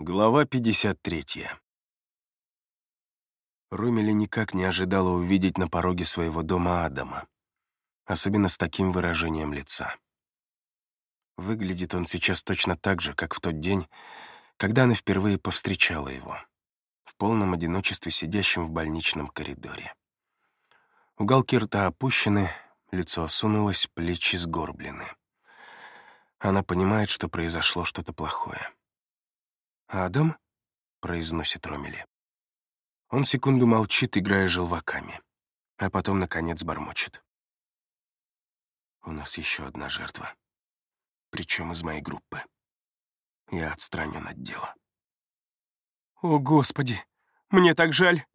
Глава 53. Ромели никак не ожидала увидеть на пороге своего дома Адама, особенно с таким выражением лица. Выглядит он сейчас точно так же, как в тот день, когда она впервые повстречала его, в полном одиночестве сидящем в больничном коридоре. Уголки рта опущены, лицо осунулось, плечи сгорблены. Она понимает, что произошло что-то плохое. «Адам?» — произносит Ромели. Он секунду молчит, играя желваками, а потом, наконец, бормочет. «У нас еще одна жертва, причем из моей группы. Я отстранен от дела». «О, Господи, мне так жаль!»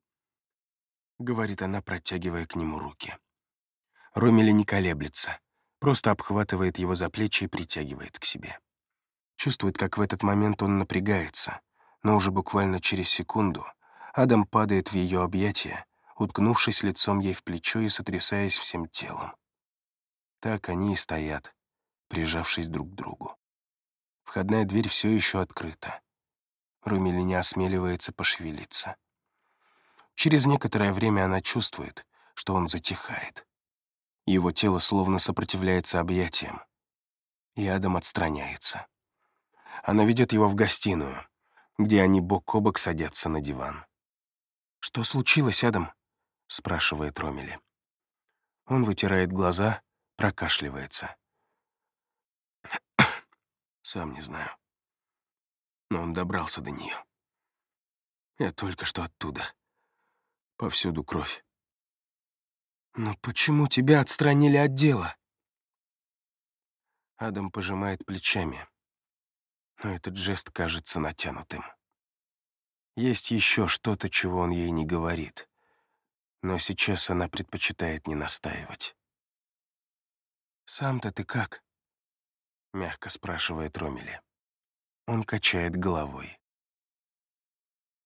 — говорит она, протягивая к нему руки. Ромели не колеблется, просто обхватывает его за плечи и притягивает к себе. Чувствует, как в этот момент он напрягается, но уже буквально через секунду Адам падает в ее объятия, уткнувшись лицом ей в плечо и сотрясаясь всем телом. Так они и стоят, прижавшись друг к другу. Входная дверь все еще открыта. Румили не осмеливается пошевелиться. Через некоторое время она чувствует, что он затихает. Его тело словно сопротивляется объятиям, и Адам отстраняется. Она ведет его в гостиную, где они бок о бок садятся на диван. «Что случилось, Адам?» — спрашивает Ромели. Он вытирает глаза, прокашливается. Сам не знаю. Но он добрался до нее. Я только что оттуда. Повсюду кровь. «Но почему тебя отстранили от дела?» Адам пожимает плечами но этот жест кажется натянутым. Есть еще что-то, чего он ей не говорит, но сейчас она предпочитает не настаивать. «Сам-то ты как?» — мягко спрашивает Ромели. Он качает головой.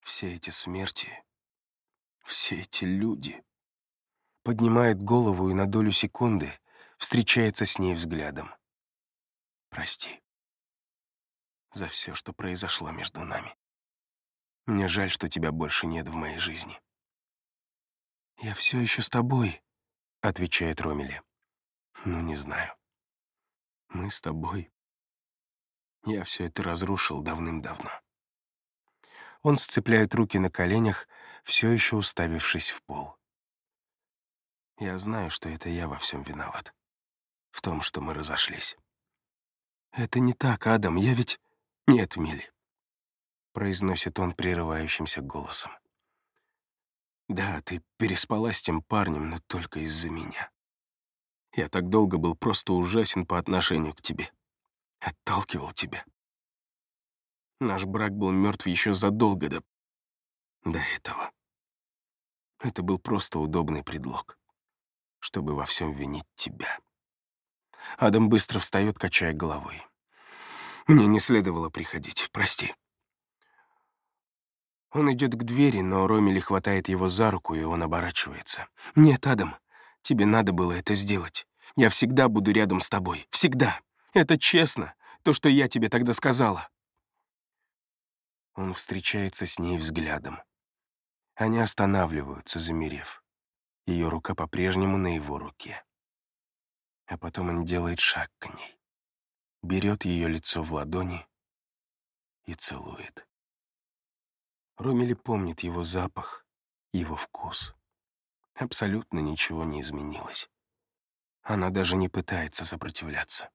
Все эти смерти, все эти люди. Поднимает голову и на долю секунды встречается с ней взглядом. Прости за все, что произошло между нами. Мне жаль, что тебя больше нет в моей жизни». «Я все еще с тобой», — отвечает Ромели. «Ну, не знаю. Мы с тобой. Я все это разрушил давным-давно». Он сцепляет руки на коленях, все еще уставившись в пол. Я знаю, что это я во всем виноват. В том, что мы разошлись. «Это не так, Адам, я ведь...» «Нет, Милли», — произносит он прерывающимся голосом. «Да, ты переспала с тем парнем, но только из-за меня. Я так долго был просто ужасен по отношению к тебе. Отталкивал тебя. Наш брак был мертв еще задолго до... до этого. Это был просто удобный предлог, чтобы во всем винить тебя». Адам быстро встает, качая головой. Мне не следовало приходить, прости». Он идет к двери, но Ромили хватает его за руку, и он оборачивается. «Нет, Адам, тебе надо было это сделать. Я всегда буду рядом с тобой. Всегда. Это честно, то, что я тебе тогда сказала». Он встречается с ней взглядом. Они останавливаются, замерев. Ее рука по-прежнему на его руке. А потом он делает шаг к ней берет ее лицо в ладони и целует. Ромили помнит его запах, его вкус. Абсолютно ничего не изменилось. Она даже не пытается сопротивляться.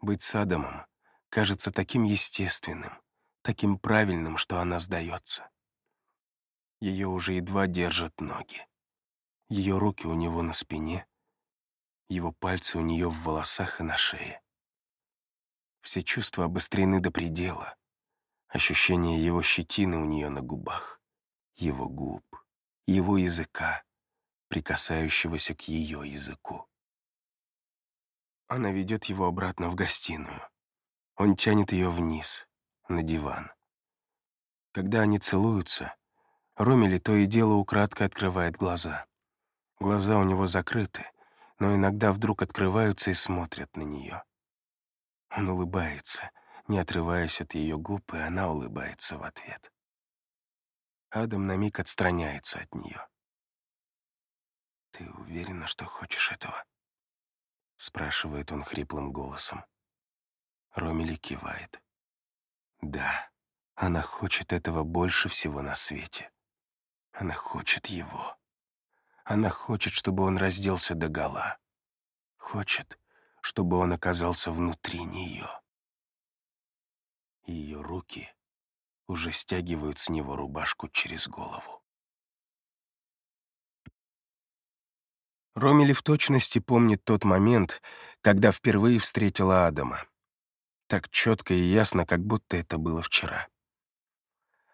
Быть с Адамом кажется таким естественным, таким правильным, что она сдается. Ее уже едва держат ноги. Ее руки у него на спине, его пальцы у нее в волосах и на шее. Все чувства обострены до предела. Ощущение его щетины у нее на губах, его губ, его языка, прикасающегося к ее языку. Она ведет его обратно в гостиную. Он тянет ее вниз, на диван. Когда они целуются, Ромели то и дело украдкой открывает глаза. Глаза у него закрыты, но иногда вдруг открываются и смотрят на нее. Он улыбается, не отрываясь от ее губ, и она улыбается в ответ. Адам на миг отстраняется от нее. «Ты уверена, что хочешь этого?» — спрашивает он хриплым голосом. Ромили кивает. «Да, она хочет этого больше всего на свете. Она хочет его. Она хочет, чтобы он разделся догола. Хочет, чтобы он оказался внутри нее. Ее руки уже стягивают с него рубашку через голову. Ромили в точности помнит тот момент, когда впервые встретила Адама. Так четко и ясно, как будто это было вчера.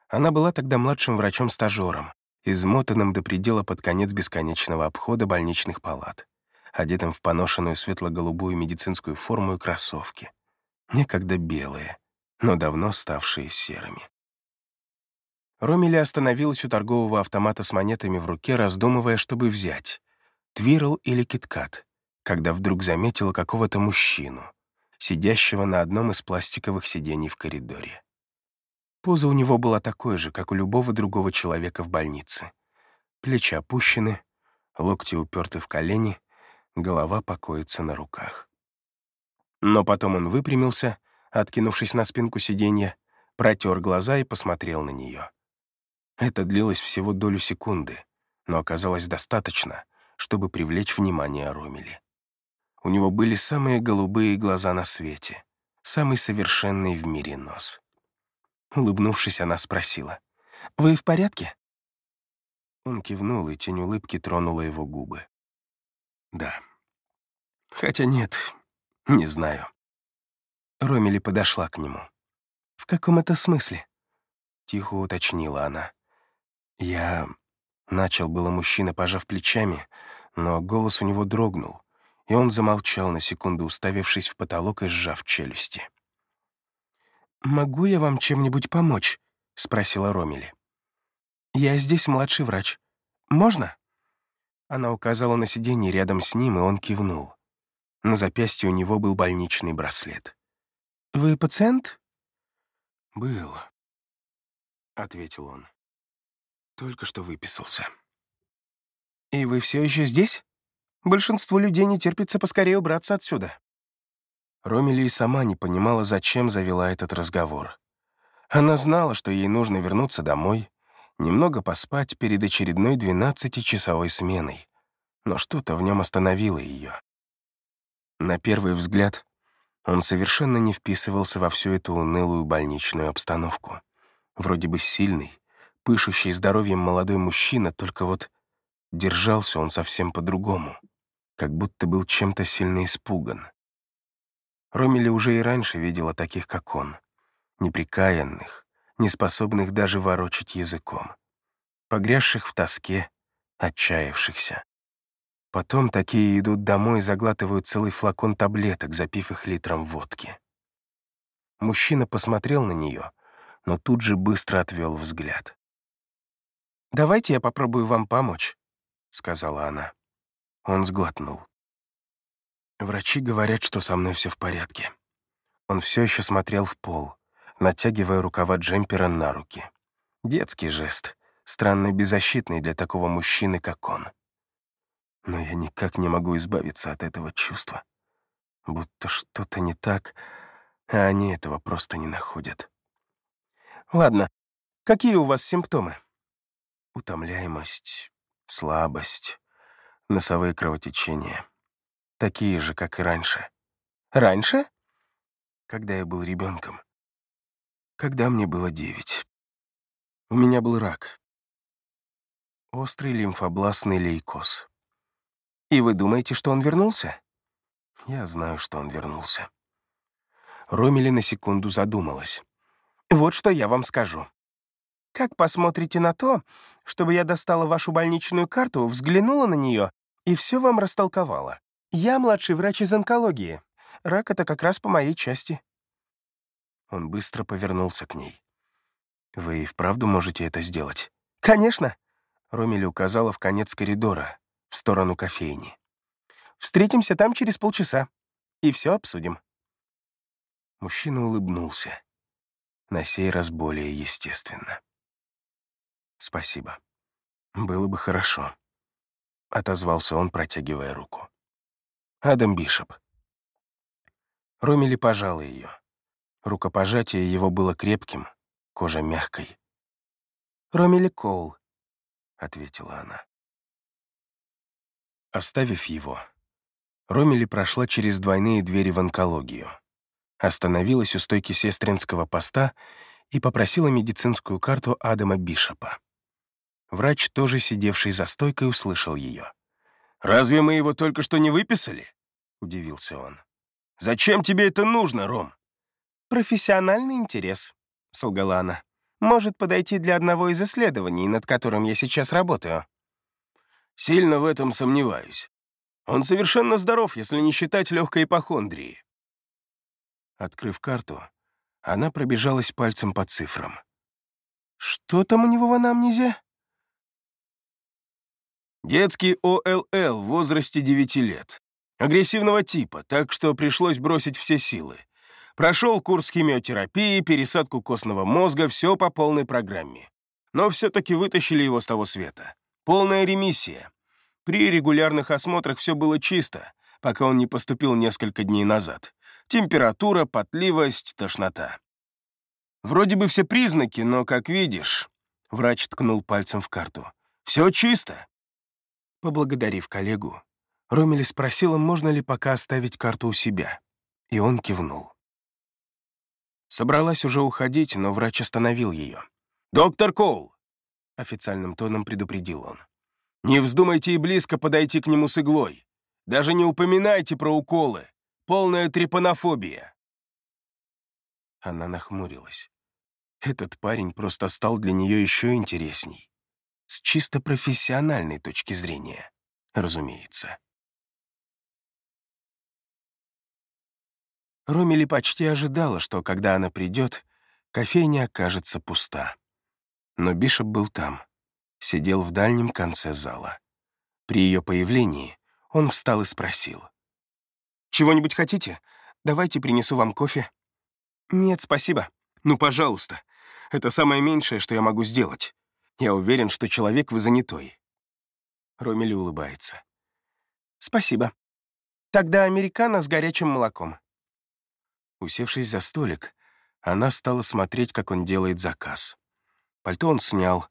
Она была тогда младшим врачом-стажером, измотанным до предела под конец бесконечного обхода больничных палат, одетым в поношенную светло-голубую медицинскую форму и кроссовки, некогда белые, но давно ставшие серыми. Ромили остановилась у торгового автомата с монетами в руке, раздумывая, чтобы взять — твирл или киткат, когда вдруг заметила какого-то мужчину, сидящего на одном из пластиковых сидений в коридоре. Поза у него была такой же, как у любого другого человека в больнице. Плечи опущены, локти уперты в колени, голова покоится на руках. Но потом он выпрямился, откинувшись на спинку сиденья, протер глаза и посмотрел на нее. Это длилось всего долю секунды, но оказалось достаточно, чтобы привлечь внимание Ромели. У него были самые голубые глаза на свете, самый совершенный в мире нос. Улыбнувшись, она спросила, «Вы в порядке?» Он кивнул, и тень улыбки тронула его губы. «Да. Хотя нет, не знаю». Ромели подошла к нему. «В каком это смысле?» Тихо уточнила она. Я... Начал было мужчина, пожав плечами, но голос у него дрогнул, и он замолчал на секунду, уставившись в потолок и сжав челюсти. «Могу я вам чем-нибудь помочь?» — спросила Ромели. «Я здесь младший врач. Можно?» Она указала на сиденье рядом с ним, и он кивнул. На запястье у него был больничный браслет. «Вы пациент?» «Был», — ответил он. Только что выписался. «И вы все еще здесь? Большинству людей не терпится поскорее убраться отсюда». Ромили и сама не понимала, зачем завела этот разговор. Она знала, что ей нужно вернуться домой, немного поспать перед очередной двенадцатичасовой сменой, но что-то в нем остановило ее. На первый взгляд он совершенно не вписывался во всю эту унылую больничную обстановку. Вроде бы сильный, пышущий здоровьем молодой мужчина, только вот держался он совсем по-другому, как будто был чем-то сильно испуган. Ромили уже и раньше видела таких, как он, неприкаянных, неспособных даже ворочать языком, погрязших в тоске, отчаявшихся. Потом такие идут домой и заглатывают целый флакон таблеток, запив их литром водки. Мужчина посмотрел на нее, но тут же быстро отвел взгляд. «Давайте я попробую вам помочь», — сказала она. Он сглотнул. «Врачи говорят, что со мной все в порядке». Он все еще смотрел в пол, натягивая рукава джемпера на руки. Детский жест, странно беззащитный для такого мужчины, как он. Но я никак не могу избавиться от этого чувства. Будто что-то не так, а они этого просто не находят. «Ладно, какие у вас симптомы?» Утомляемость, слабость, носовые кровотечения. Такие же, как и раньше. Раньше? Когда я был ребенком. Когда мне было девять. У меня был рак. Острый лимфобластный лейкоз. И вы думаете, что он вернулся? Я знаю, что он вернулся. Ромили на секунду задумалась. Вот что я вам скажу. Как посмотрите на то, чтобы я достала вашу больничную карту, взглянула на нее и все вам растолковала? Я младший врач из онкологии. Рак — это как раз по моей части». Он быстро повернулся к ней. «Вы и вправду можете это сделать?» «Конечно!» Ромили указала в конец коридора, в сторону кофейни. «Встретимся там через полчаса, и все обсудим». Мужчина улыбнулся. На сей раз более естественно. «Спасибо. Было бы хорошо», — отозвался он, протягивая руку. «Адам Бишоп». Ромили пожал ее. Рукопожатие его было крепким, кожа мягкой. «Ромили Коул», — ответила она. Оставив его, Ромили прошла через двойные двери в онкологию, остановилась у стойки сестринского поста и попросила медицинскую карту Адама Бишопа. Врач, тоже сидевший за стойкой, услышал ее. «Разве мы его только что не выписали?» — удивился он. «Зачем тебе это нужно, Ром?» «Профессиональный интерес», — солгала она. «Может подойти для одного из исследований, над которым я сейчас работаю». «Сильно в этом сомневаюсь. Он совершенно здоров, если не считать легкой ипохондрии». Открыв карту, она пробежалась пальцем по цифрам. «Что там у него в анамнезе?» Детский ОЛЛ в возрасте 9 лет. Агрессивного типа, так что пришлось бросить все силы. Прошел курс химиотерапии, пересадку костного мозга, все по полной программе. Но все-таки вытащили его с того света. Полная ремиссия. При регулярных осмотрах все было чисто, пока он не поступил несколько дней назад. Температура, потливость, тошнота. Вроде бы все признаки, но, как видишь, врач ткнул пальцем в карту. Все чисто. Поблагодарив коллегу, Ромели спросила, можно ли пока оставить карту у себя, и он кивнул. Собралась уже уходить, но врач остановил ее. «Доктор Коул!» — официальным тоном предупредил он. «Не вздумайте и близко подойти к нему с иглой. Даже не упоминайте про уколы. Полная трепанофобия». Она нахмурилась. Этот парень просто стал для нее еще интересней с чисто профессиональной точки зрения, разумеется. Ромили почти ожидала, что, когда она придет, кофейня окажется пуста. Но Бишоп был там, сидел в дальнем конце зала. При ее появлении он встал и спросил. «Чего-нибудь хотите? Давайте принесу вам кофе». «Нет, спасибо. Ну, пожалуйста. Это самое меньшее, что я могу сделать. Я уверен, что человек вы занятой». Ромели улыбается. «Спасибо. Тогда американо с горячим молоком». Усевшись за столик, она стала смотреть, как он делает заказ. Пальто он снял,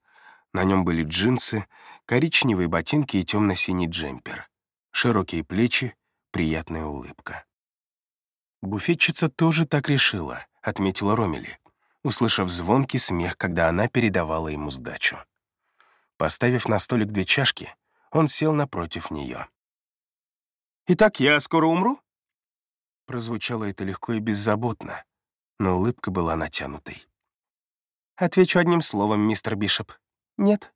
на нем были джинсы, коричневые ботинки и темно-синий джемпер. Широкие плечи, приятная улыбка. «Буфетчица тоже так решила», — отметила Ромели услышав звонкий смех, когда она передавала ему сдачу. Поставив на столик две чашки, он сел напротив нее. «Итак, я скоро умру?» Прозвучало это легко и беззаботно, но улыбка была натянутой. «Отвечу одним словом, мистер Бишоп. Нет».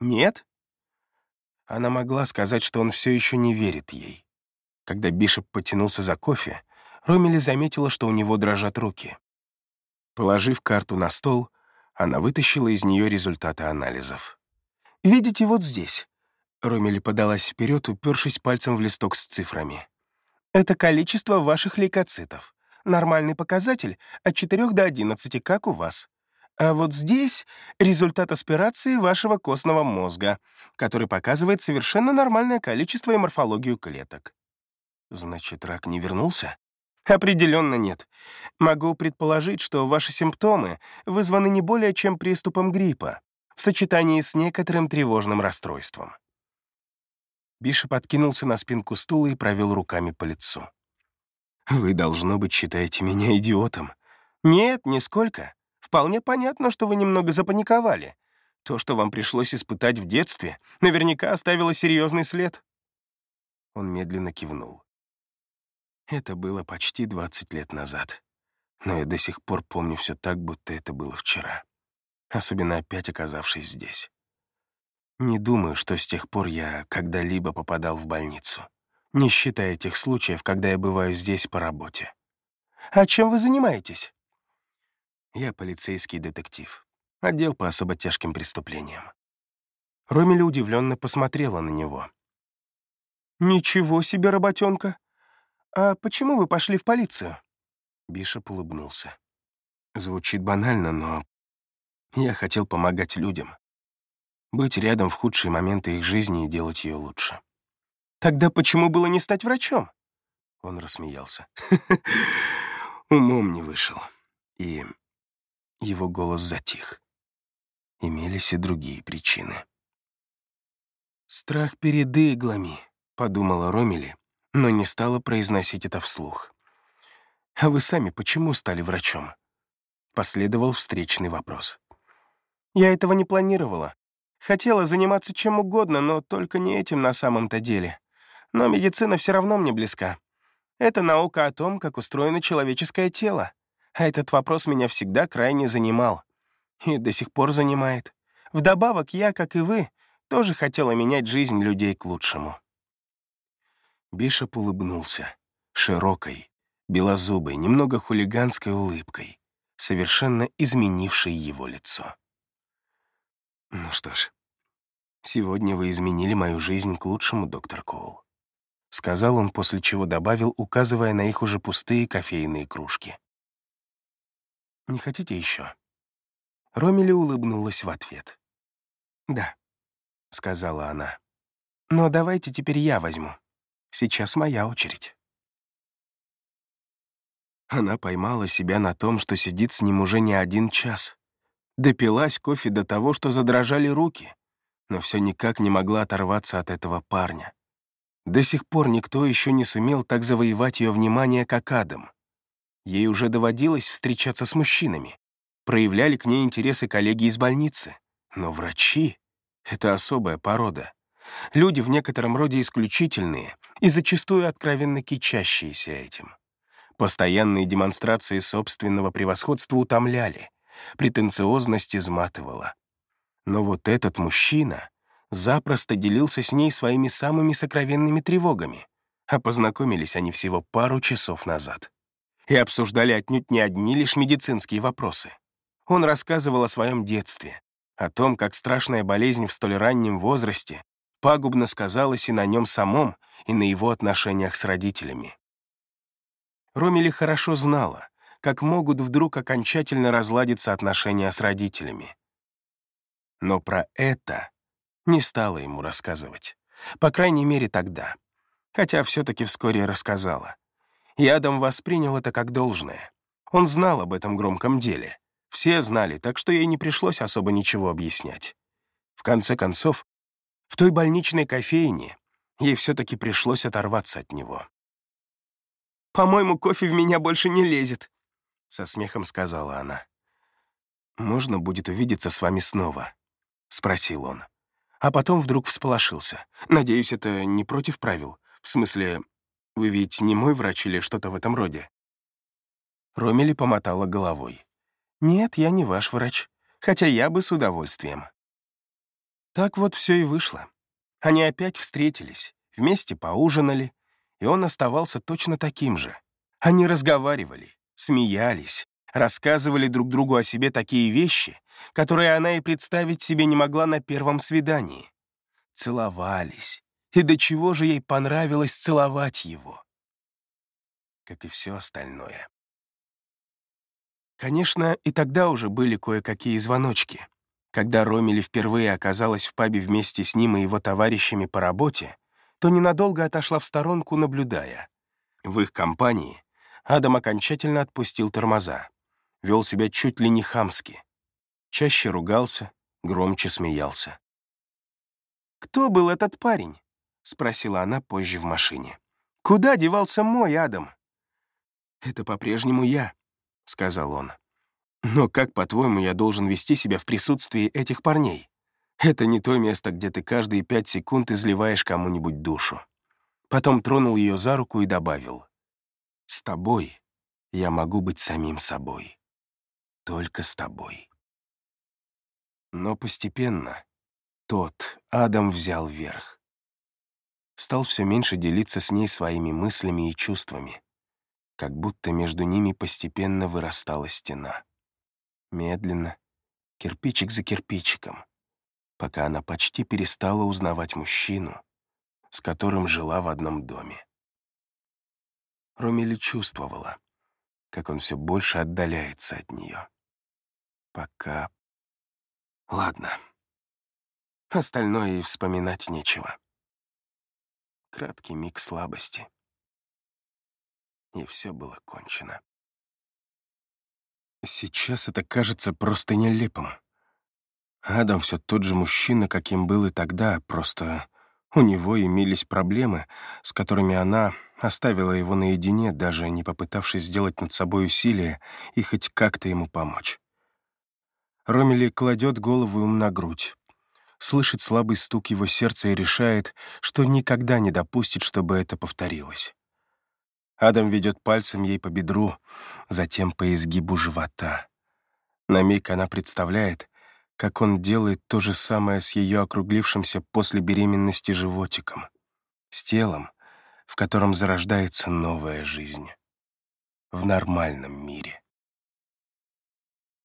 «Нет?» Она могла сказать, что он все еще не верит ей. Когда Бишоп потянулся за кофе, Ромили заметила, что у него дрожат руки. Положив карту на стол, она вытащила из нее результаты анализов. «Видите, вот здесь». Ромели подалась вперед, упершись пальцем в листок с цифрами. «Это количество ваших лейкоцитов. Нормальный показатель от 4 до 11, как у вас. А вот здесь результат аспирации вашего костного мозга, который показывает совершенно нормальное количество и морфологию клеток». «Значит, рак не вернулся?» Определенно нет. Могу предположить, что ваши симптомы вызваны не более чем приступом гриппа в сочетании с некоторым тревожным расстройством. Бишоп откинулся на спинку стула и провел руками по лицу. «Вы, должно быть, считаете меня идиотом». «Нет, нисколько. Вполне понятно, что вы немного запаниковали. То, что вам пришлось испытать в детстве, наверняка оставило серьезный след». Он медленно кивнул. Это было почти 20 лет назад. Но я до сих пор помню все так, будто это было вчера. Особенно опять оказавшись здесь. Не думаю, что с тех пор я когда-либо попадал в больницу. Не считая тех случаев, когда я бываю здесь по работе. А чем вы занимаетесь? Я полицейский детектив. Отдел по особо тяжким преступлениям. Ромеля удивленно посмотрела на него. «Ничего себе, работенка! «А почему вы пошли в полицию?» Бишоп улыбнулся. Звучит банально, но я хотел помогать людям. Быть рядом в худшие моменты их жизни и делать ее лучше. Тогда почему было не стать врачом? Он рассмеялся. Умом не вышел. И его голос затих. Имелись и другие причины. «Страх перед иглами», — подумала Ромели, но не стала произносить это вслух. «А вы сами почему стали врачом?» Последовал встречный вопрос. «Я этого не планировала. Хотела заниматься чем угодно, но только не этим на самом-то деле. Но медицина все равно мне близка. Это наука о том, как устроено человеческое тело. А этот вопрос меня всегда крайне занимал. И до сих пор занимает. Вдобавок, я, как и вы, тоже хотела менять жизнь людей к лучшему. Бишоп улыбнулся, широкой, белозубой, немного хулиганской улыбкой, совершенно изменившей его лицо. «Ну что ж, сегодня вы изменили мою жизнь к лучшему, доктор Коул», сказал он, после чего добавил, указывая на их уже пустые кофейные кружки. Не хотите еще?» Ромили улыбнулась в ответ. «Да», — сказала она. «Но давайте теперь я возьму. Сейчас моя очередь». Она поймала себя на том, что сидит с ним уже не один час. Допилась кофе до того, что задрожали руки, но все никак не могла оторваться от этого парня. До сих пор никто еще не сумел так завоевать ее внимание, как Адам. Ей уже доводилось встречаться с мужчинами. Проявляли к ней интересы коллеги из больницы. Но врачи — это особая порода. Люди в некотором роде исключительные и зачастую откровенно кичащиеся этим. Постоянные демонстрации собственного превосходства утомляли, претенциозность изматывала. Но вот этот мужчина запросто делился с ней своими самыми сокровенными тревогами, а познакомились они всего пару часов назад и обсуждали отнюдь не одни лишь медицинские вопросы. Он рассказывал о своем детстве, о том, как страшная болезнь в столь раннем возрасте пагубно сказалась и на нем самом, и на его отношениях с родителями. Ромили хорошо знала, как могут вдруг окончательно разладиться отношения с родителями. Но про это не стала ему рассказывать. По крайней мере, тогда. Хотя все-таки вскоре рассказала и Адам воспринял это как должное. Он знал об этом громком деле. Все знали, так что ей не пришлось особо ничего объяснять. В конце концов, в той больничной кофейне ей все-таки пришлось оторваться от него. «По-моему, кофе в меня больше не лезет», — со смехом сказала она. «Можно будет увидеться с вами снова?» — спросил он. А потом вдруг всполошился. «Надеюсь, это не против правил? В смысле, вы ведь не мой врач или что-то в этом роде?» Ромели помотала головой. «Нет, я не ваш врач, хотя я бы с удовольствием». Так вот все и вышло. Они опять встретились, вместе поужинали, и он оставался точно таким же. Они разговаривали, смеялись, рассказывали друг другу о себе такие вещи, которые она и представить себе не могла на первом свидании. Целовались, и до чего же ей понравилось целовать его. Как и все остальное. Конечно, и тогда уже были кое-какие звоночки. Когда Ромили впервые оказалась в пабе вместе с ним и его товарищами по работе, то ненадолго отошла в сторонку, наблюдая. В их компании Адам окончательно отпустил тормоза, вел себя чуть ли не хамски. Чаще ругался, громче смеялся. «Кто был этот парень?» — спросила она позже в машине. «Куда девался мой Адам?» «Это по-прежнему я», — сказал он. «Но как, по-твоему, я должен вести себя в присутствии этих парней? Это не то место, где ты каждые пять секунд изливаешь кому-нибудь душу». Потом тронул ее за руку и добавил. «С тобой я могу быть самим собой. Только с тобой». Но постепенно тот Адам взял верх стал все меньше делиться с ней своими мыслями и чувствами, как будто между ними постепенно вырастала стена. Медленно, кирпичик за кирпичиком, пока она почти перестала узнавать мужчину, с которым жила в одном доме. Ромили чувствовала. как он все больше отдаляется от нее. Пока... Ладно. Остальное и вспоминать нечего. Краткий миг слабости. И все было кончено. Сейчас это кажется просто нелепым. Адам все тот же мужчина, каким был и тогда, просто у него имелись проблемы, с которыми она оставила его наедине, даже не попытавшись сделать над собой усилие и хоть как-то ему помочь. Ромели кладет голову ему на грудь, слышит слабый стук его сердца и решает, что никогда не допустит, чтобы это повторилось. Адам ведет пальцем ей по бедру, затем по изгибу живота. На миг она представляет, как он делает то же самое с ее округлившимся после беременности животиком, с телом, в котором зарождается новая жизнь. В нормальном мире.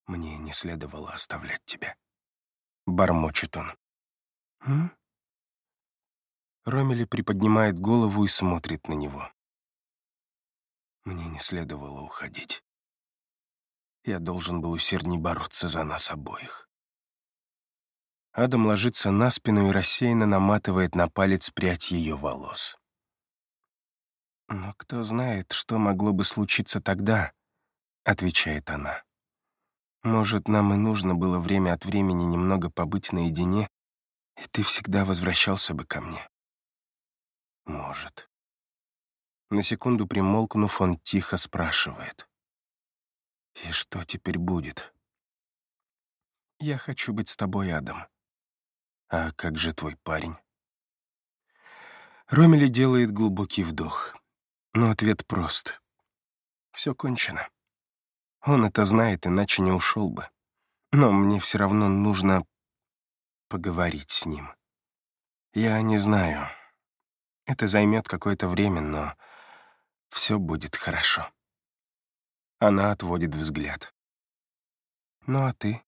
«Мне не следовало оставлять тебя», — бормочет он. «М?» Ромели приподнимает голову и смотрит на него. Мне не следовало уходить. Я должен был усердней бороться за нас обоих. Адам ложится на спину и рассеянно наматывает на палец прядь ее волос. «Но кто знает, что могло бы случиться тогда?» — отвечает она. «Может, нам и нужно было время от времени немного побыть наедине, и ты всегда возвращался бы ко мне?» «Может». На секунду примолкнув, он тихо спрашивает. «И что теперь будет?» «Я хочу быть с тобой, Адам». «А как же твой парень?» Ромели делает глубокий вдох, но ответ прост. Все кончено. Он это знает, иначе не ушел бы. Но мне все равно нужно поговорить с ним. Я не знаю. Это займет какое-то время, но все будет хорошо. Она отводит взгляд. «Ну а ты?»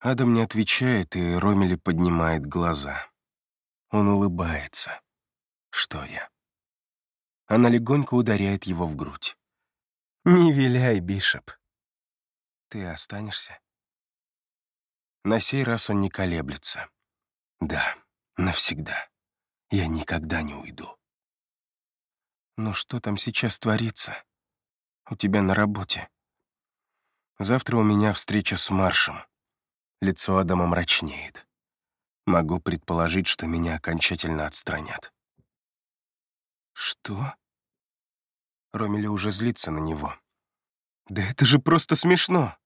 Адам не отвечает, и Ромели поднимает глаза. Он улыбается. «Что я?» Она легонько ударяет его в грудь. «Не виляй, Бишоп. Ты останешься?» На сей раз он не колеблется. «Да, навсегда. Я никогда не уйду». Но что там сейчас творится? У тебя на работе. Завтра у меня встреча с Маршем. Лицо Адама мрачнеет. Могу предположить, что меня окончательно отстранят. Что? Ромеля уже злится на него. Да это же просто смешно.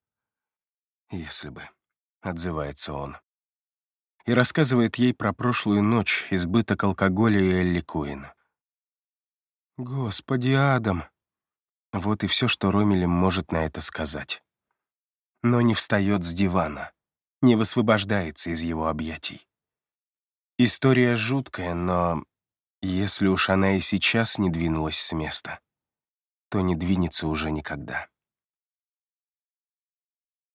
Если бы, отзывается он. И рассказывает ей про прошлую ночь, избыток алкоголя и Элли Куин. Господи, Адам! Вот и все, что Ромелем может на это сказать. Но не встает с дивана, не высвобождается из его объятий. История жуткая, но если уж она и сейчас не двинулась с места, то не двинется уже никогда.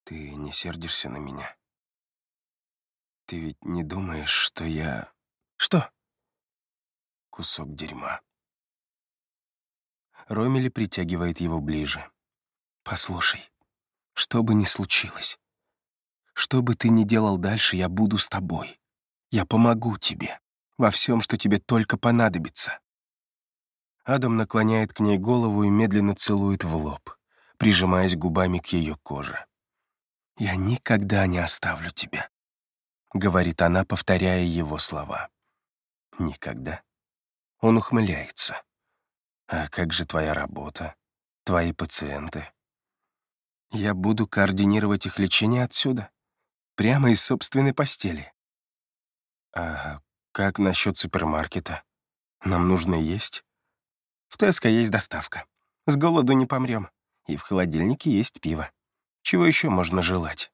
Ты не сердишься на меня? Ты ведь не думаешь, что я... Что? Кусок дерьма. Ромели притягивает его ближе. «Послушай, что бы ни случилось, что бы ты ни делал дальше, я буду с тобой. Я помогу тебе во всем, что тебе только понадобится». Адам наклоняет к ней голову и медленно целует в лоб, прижимаясь губами к ее коже. «Я никогда не оставлю тебя», — говорит она, повторяя его слова. «Никогда». Он ухмыляется. А как же твоя работа? Твои пациенты? Я буду координировать их лечение отсюда, прямо из собственной постели. А как насчет супермаркета? Нам нужно есть? В Теско есть доставка. С голоду не помрем. И в холодильнике есть пиво. Чего еще можно желать?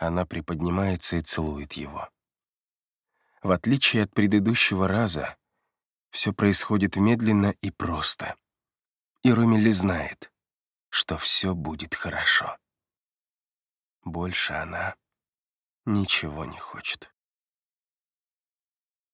Она приподнимается и целует его. В отличие от предыдущего раза, все происходит медленно и просто. И Ромили знает, что все будет хорошо. Больше она ничего не хочет.